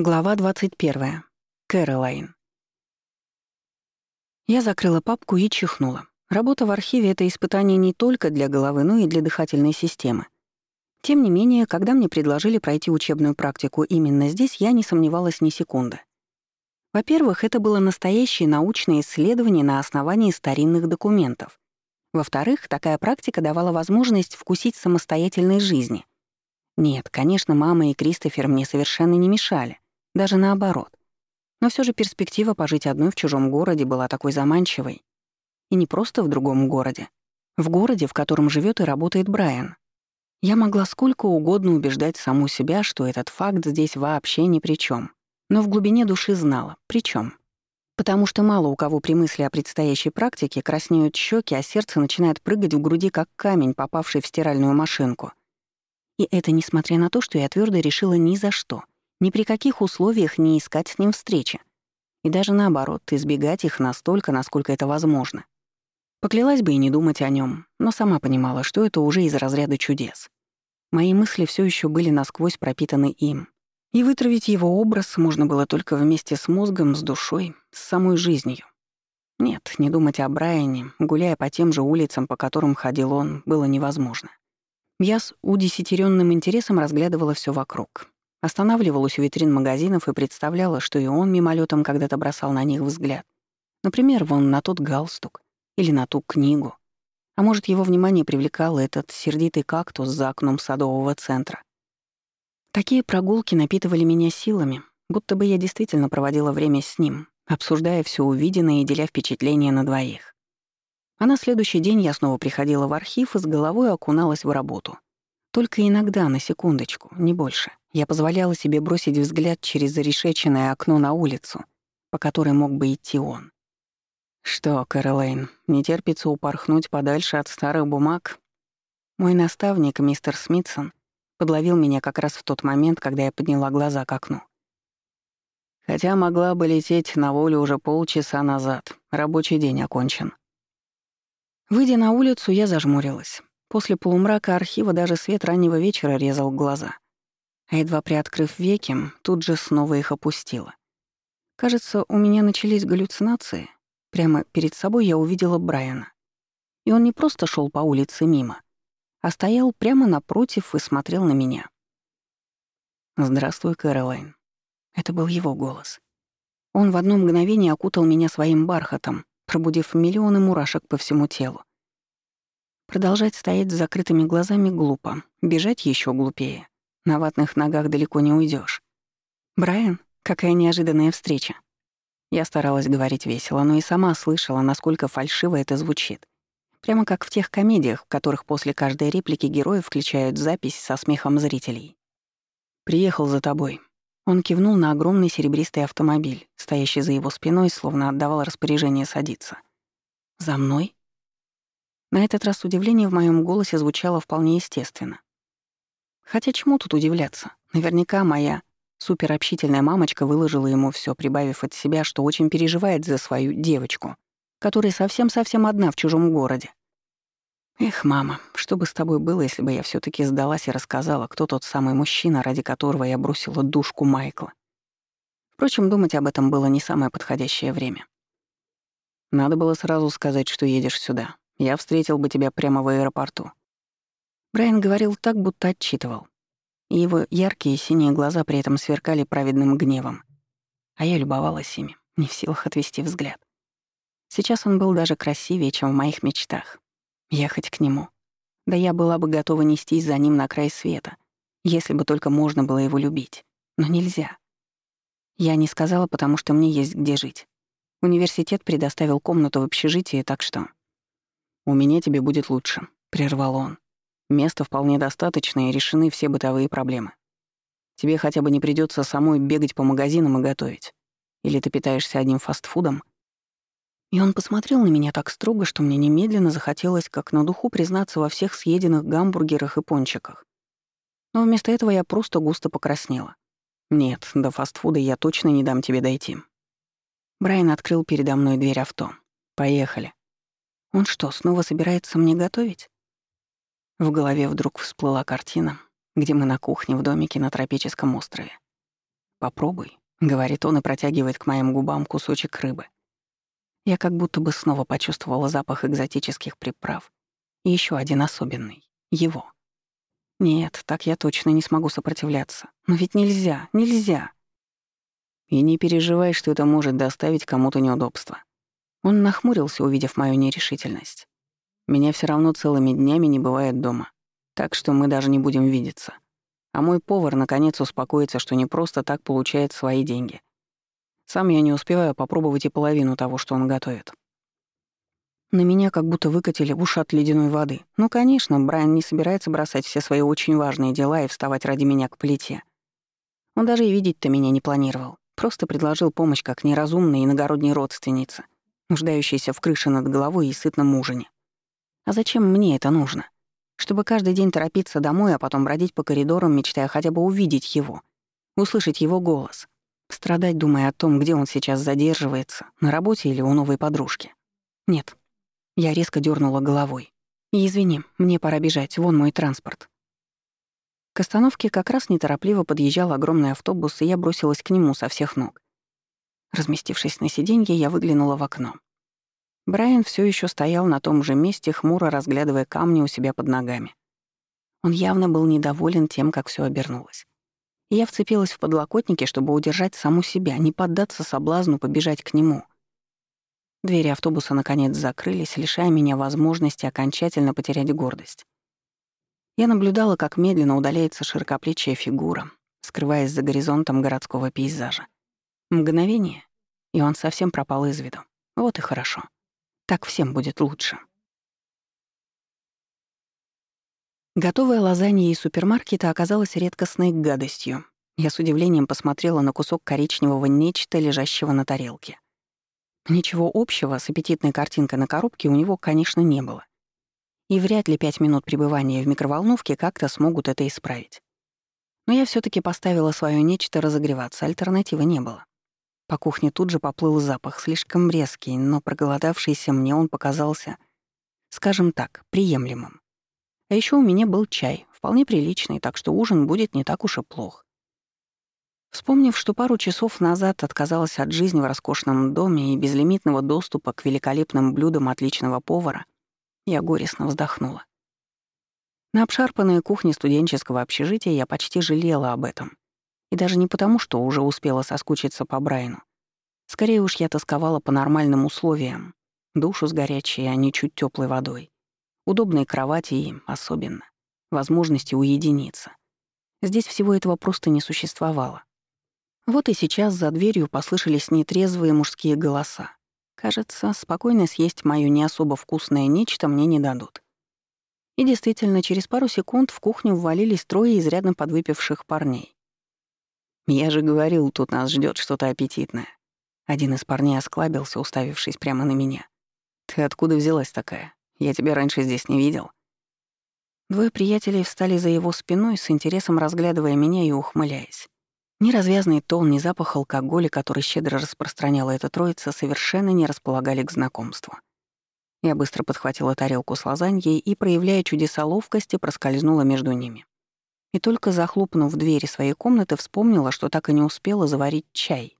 Глава 21. Кэролайн. Я закрыла папку и чихнула. Работа в архиве — это испытание не только для головы, но и для дыхательной системы. Тем не менее, когда мне предложили пройти учебную практику именно здесь, я не сомневалась ни секунды. Во-первых, это было настоящее научное исследование на основании старинных документов. Во-вторых, такая практика давала возможность вкусить самостоятельной жизни. Нет, конечно, мама и Кристофер мне совершенно не мешали — даже наоборот. Но все же перспектива пожить одной в чужом городе была такой заманчивой. И не просто в другом городе. В городе, в котором живет и работает Брайан. Я могла сколько угодно убеждать саму себя, что этот факт здесь вообще ни при чем. Но в глубине души знала, при чем. Потому что мало у кого при мысли о предстоящей практике краснеют щеки, а сердце начинает прыгать в груди, как камень, попавший в стиральную машинку. И это несмотря на то, что я твердо решила ни за что — ни при каких условиях не искать с ним встречи. И даже наоборот, избегать их настолько, насколько это возможно. Поклялась бы и не думать о нем, но сама понимала, что это уже из разряда чудес. Мои мысли все еще были насквозь пропитаны им. И вытравить его образ можно было только вместе с мозгом, с душой, с самой жизнью. Нет, не думать о Брайане, гуляя по тем же улицам, по которым ходил он, было невозможно. Я с удесятеренным интересом разглядывала все вокруг. Останавливалась у витрин магазинов и представляла, что и он мимолетом когда-то бросал на них взгляд. Например, вон на тот галстук или на ту книгу. А может, его внимание привлекал этот сердитый кактус за окном садового центра. Такие прогулки напитывали меня силами, будто бы я действительно проводила время с ним, обсуждая все увиденное и деля впечатления на двоих. А на следующий день я снова приходила в архив и с головой окуналась в работу. Только иногда, на секундочку, не больше. Я позволяла себе бросить взгляд через зарешеченное окно на улицу, по которой мог бы идти он. «Что, Кэролайн, не терпится упорхнуть подальше от старых бумаг?» Мой наставник, мистер Смитсон, подловил меня как раз в тот момент, когда я подняла глаза к окну. Хотя могла бы лететь на волю уже полчаса назад. Рабочий день окончен. Выйдя на улицу, я зажмурилась. После полумрака архива даже свет раннего вечера резал глаза — а едва приоткрыв веки, тут же снова их опустила. Кажется, у меня начались галлюцинации. Прямо перед собой я увидела Брайана. И он не просто шел по улице мимо, а стоял прямо напротив и смотрел на меня. «Здравствуй, Кэролайн». Это был его голос. Он в одно мгновение окутал меня своим бархатом, пробудив миллионы мурашек по всему телу. Продолжать стоять с закрытыми глазами глупо, бежать еще глупее. На ватных ногах далеко не уйдешь. «Брайан, какая неожиданная встреча». Я старалась говорить весело, но и сама слышала, насколько фальшиво это звучит. Прямо как в тех комедиях, в которых после каждой реплики герои включают запись со смехом зрителей. «Приехал за тобой». Он кивнул на огромный серебристый автомобиль, стоящий за его спиной, словно отдавал распоряжение садиться. «За мной?» На этот раз удивление в моем голосе звучало вполне естественно. Хотя чему тут удивляться? Наверняка моя суперобщительная мамочка выложила ему все, прибавив от себя, что очень переживает за свою девочку, которая совсем-совсем одна в чужом городе. Эх, мама, что бы с тобой было, если бы я все таки сдалась и рассказала, кто тот самый мужчина, ради которого я бросила душку Майкла. Впрочем, думать об этом было не самое подходящее время. Надо было сразу сказать, что едешь сюда. Я встретил бы тебя прямо в аэропорту. Брайан говорил так, будто отчитывал. И его яркие синие глаза при этом сверкали праведным гневом. А я любовалась ими, не в силах отвести взгляд. Сейчас он был даже красивее, чем в моих мечтах. Ехать к нему. Да я была бы готова нестись за ним на край света, если бы только можно было его любить. Но нельзя. Я не сказала, потому что мне есть где жить. Университет предоставил комнату в общежитии, так что... «У меня тебе будет лучше», — прервал он. Места вполне достаточно и решены все бытовые проблемы. Тебе хотя бы не придется самой бегать по магазинам и готовить. Или ты питаешься одним фастфудом? И он посмотрел на меня так строго, что мне немедленно захотелось как на духу признаться во всех съеденных гамбургерах и пончиках. Но вместо этого я просто густо покраснела. Нет, до фастфуда я точно не дам тебе дойти. Брайан открыл передо мной дверь авто. Поехали. Он что, снова собирается мне готовить? В голове вдруг всплыла картина, где мы на кухне в домике на тропическом острове. «Попробуй», — говорит он и протягивает к моим губам кусочек рыбы. Я как будто бы снова почувствовала запах экзотических приправ. И еще один особенный — его. Нет, так я точно не смогу сопротивляться. Но ведь нельзя, нельзя. И не переживай, что это может доставить кому-то неудобства. Он нахмурился, увидев мою нерешительность. Меня все равно целыми днями не бывает дома, так что мы даже не будем видеться. А мой повар наконец успокоится, что не просто так получает свои деньги. Сам я не успеваю попробовать и половину того, что он готовит. На меня как будто выкатили ушат ледяной воды. Ну, конечно, Брайан не собирается бросать все свои очень важные дела и вставать ради меня к плите. Он даже и видеть-то меня не планировал. Просто предложил помощь как неразумной иногородней родственнице, нуждающейся в крыше над головой и сытном ужине. А зачем мне это нужно? Чтобы каждый день торопиться домой, а потом бродить по коридорам, мечтая хотя бы увидеть его, услышать его голос, страдать, думая о том, где он сейчас задерживается, на работе или у новой подружки. Нет, я резко дернула головой. И извини, мне пора бежать, вон мой транспорт. К остановке как раз неторопливо подъезжал огромный автобус, и я бросилась к нему со всех ног. Разместившись на сиденье, я выглянула в окно. Брайан все еще стоял на том же месте, хмуро разглядывая камни у себя под ногами. Он явно был недоволен тем, как все обернулось. Я вцепилась в подлокотники, чтобы удержать саму себя, не поддаться соблазну побежать к нему — Двери автобуса наконец закрылись, лишая меня возможности окончательно потерять гордость. Я наблюдала, как медленно удаляется широкоплечья фигура, скрываясь за горизонтом городского пейзажа. Мгновение, и он совсем пропал из виду. Вот и хорошо. Так всем будет лучше. Готовая лазанья из супермаркета оказалась редкостной гадостью. Я с удивлением посмотрела на кусок коричневого нечто, лежащего на тарелке. Ничего общего с аппетитной картинкой на коробке у него, конечно, не было. И вряд ли пять минут пребывания в микроволновке как-то смогут это исправить. Но я все таки поставила свое нечто разогреваться, альтернативы не было. По кухне тут же поплыл запах, слишком резкий, но проголодавшийся мне он показался, скажем так, приемлемым. А еще у меня был чай, вполне приличный, так что ужин будет не так уж и плох. Вспомнив, что пару часов назад отказалась от жизни в роскошном доме и безлимитного доступа к великолепным блюдам отличного повара, я горестно вздохнула. На обшарпанной кухне студенческого общежития я почти жалела об этом. И даже не потому, что уже успела соскучиться по Брайну. Скорее уж я тосковала по нормальным условиям. Душу с горячей, а не чуть теплой водой. Удобной кровати и, особенно, возможности уединиться. Здесь всего этого просто не существовало. Вот и сейчас за дверью послышались нетрезвые мужские голоса. Кажется, спокойно съесть моё не особо вкусное нечто мне не дадут. И действительно, через пару секунд в кухню ввалились трое изрядно подвыпивших парней. «Я же говорил, тут нас ждёт что-то аппетитное». Один из парней осклабился, уставившись прямо на меня. «Ты откуда взялась такая? Я тебя раньше здесь не видел». Двое приятелей встали за его спиной, с интересом разглядывая меня и ухмыляясь. Ни развязный тон, ни запах алкоголя, который щедро распространяла эта троица, совершенно не располагали к знакомству. Я быстро подхватила тарелку с лазаньей и, проявляя чудеса ловкости, проскользнула между ними. И только захлопнув двери своей комнаты, вспомнила, что так и не успела заварить чай.